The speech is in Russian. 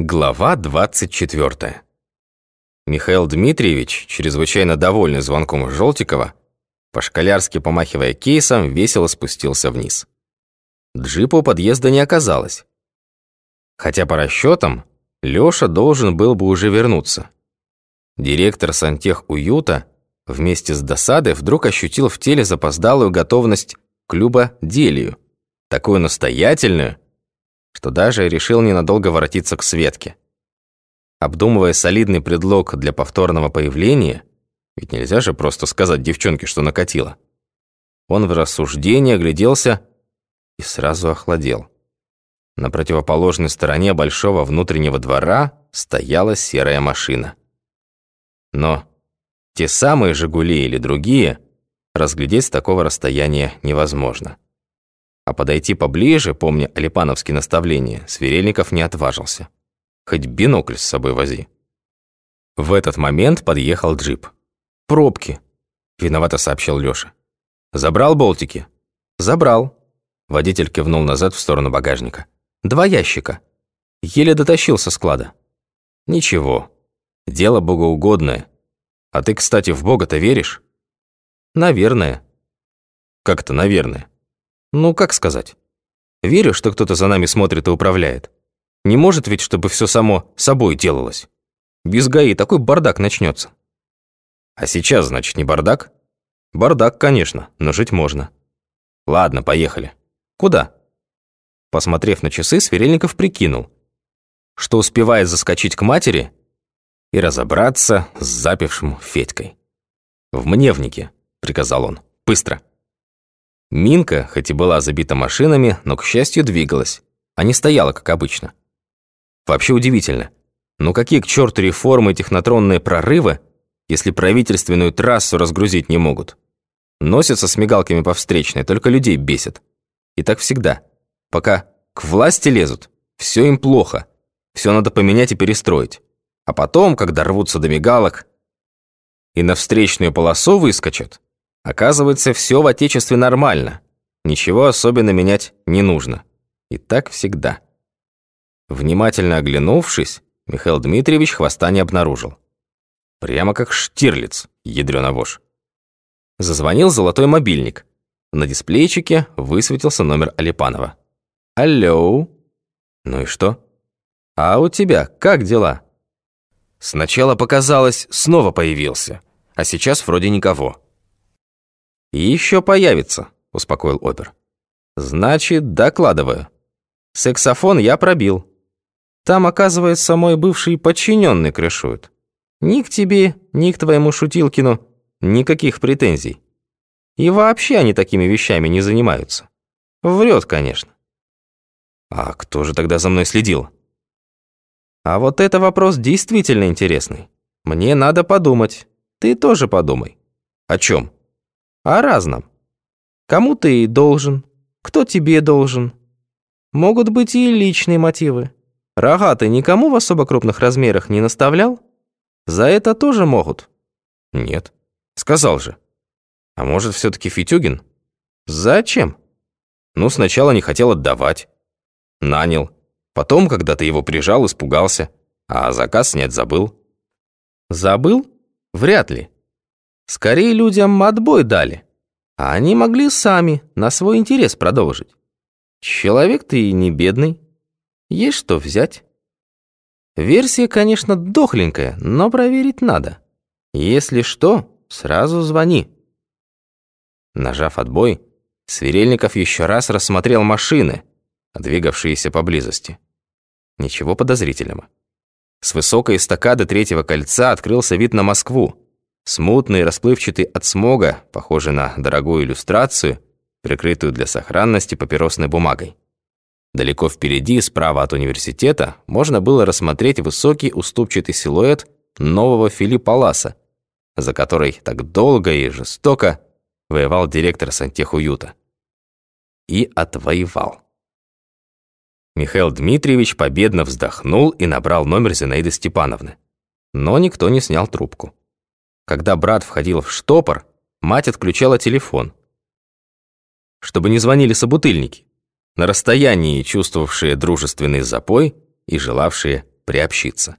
Глава 24. Михаил Дмитриевич, чрезвычайно довольный звонком Желтикова, по-школярски помахивая кейсом, весело спустился вниз. Джипа у подъезда не оказалось. Хотя по расчетам Лёша должен был бы уже вернуться. Директор сантех-уюта вместе с досадой вдруг ощутил в теле запоздалую готовность к любоделию, такую настоятельную, что даже решил ненадолго воротиться к Светке. Обдумывая солидный предлог для повторного появления, ведь нельзя же просто сказать девчонке, что накатило. Он в рассуждении огляделся и сразу охладел. На противоположной стороне большого внутреннего двора стояла серая машина. Но те самые «Жигули» или другие разглядеть с такого расстояния невозможно. А подойти поближе, помня алипановские наставления, Сверельников не отважился. Хоть бинокль с собой вози. В этот момент подъехал джип. «Пробки», — виновато сообщил Лёша. «Забрал болтики?» «Забрал». Водитель кивнул назад в сторону багажника. «Два ящика. Еле дотащил со склада». «Ничего. Дело богоугодное. А ты, кстати, в Бога-то веришь?» «Наверное». «Как это «наверное»?» Ну, как сказать? Верю, что кто-то за нами смотрит и управляет. Не может ведь, чтобы все само собой делалось. Без ГАИ такой бардак начнется. А сейчас, значит, не бардак? Бардак, конечно, но жить можно. Ладно, поехали. Куда? Посмотрев на часы, Сверельников прикинул, что успевает заскочить к матери и разобраться с запившим Федькой. «В мневнике», — приказал он. «Быстро». Минка, хоть и была забита машинами, но, к счастью, двигалась, а не стояла, как обычно. Вообще удивительно. Ну какие к черту реформы и технотронные прорывы, если правительственную трассу разгрузить не могут? Носятся с мигалками по встречной, только людей бесят. И так всегда. Пока к власти лезут, все им плохо. Все надо поменять и перестроить. А потом, когда рвутся до мигалок и на встречную полосу выскочат, Оказывается, все в Отечестве нормально. Ничего особенно менять не нужно. И так всегда. Внимательно оглянувшись, Михаил Дмитриевич хвоста не обнаружил. Прямо как Штирлиц, ядрёна вошь. Зазвонил золотой мобильник. На дисплейчике высветился номер Алипанова. «Алло?» «Ну и что?» «А у тебя как дела?» Сначала показалось, снова появился, а сейчас вроде никого. «Еще появится», — успокоил опер. «Значит, докладываю. Саксофон я пробил. Там, оказывается, мой бывший подчиненный крышует. Ни к тебе, ни к твоему Шутилкину никаких претензий. И вообще они такими вещами не занимаются. Врет, конечно». «А кто же тогда за мной следил?» «А вот это вопрос действительно интересный. Мне надо подумать. Ты тоже подумай». «О чем?» О разном. Кому ты должен, кто тебе должен. Могут быть и личные мотивы. Рога ты никому в особо крупных размерах не наставлял? За это тоже могут. Нет. Сказал же. А может, все-таки Фитюгин? Зачем? Ну, сначала не хотел отдавать. Нанял. Потом, когда ты его прижал, испугался. А заказ снять забыл. Забыл? Вряд ли. Скорее людям отбой дали. А они могли сами на свой интерес продолжить. Человек ты не бедный. Есть что взять. Версия, конечно, дохленькая, но проверить надо. Если что, сразу звони. Нажав отбой, Сверельников еще раз рассмотрел машины, двигавшиеся поблизости. Ничего подозрительного. С высокой эстакады третьего кольца открылся вид на Москву. Смутный, расплывчатый от смога, похожий на дорогую иллюстрацию, прикрытую для сохранности папиросной бумагой. Далеко впереди, справа от университета, можно было рассмотреть высокий уступчатый силуэт нового Филиппа Ласа, за который так долго и жестоко воевал директор сантехуюта. И отвоевал. Михаил Дмитриевич победно вздохнул и набрал номер Зинаиды Степановны. Но никто не снял трубку. Когда брат входил в штопор, мать отключала телефон. Чтобы не звонили собутыльники, на расстоянии чувствовавшие дружественный запой и желавшие приобщиться.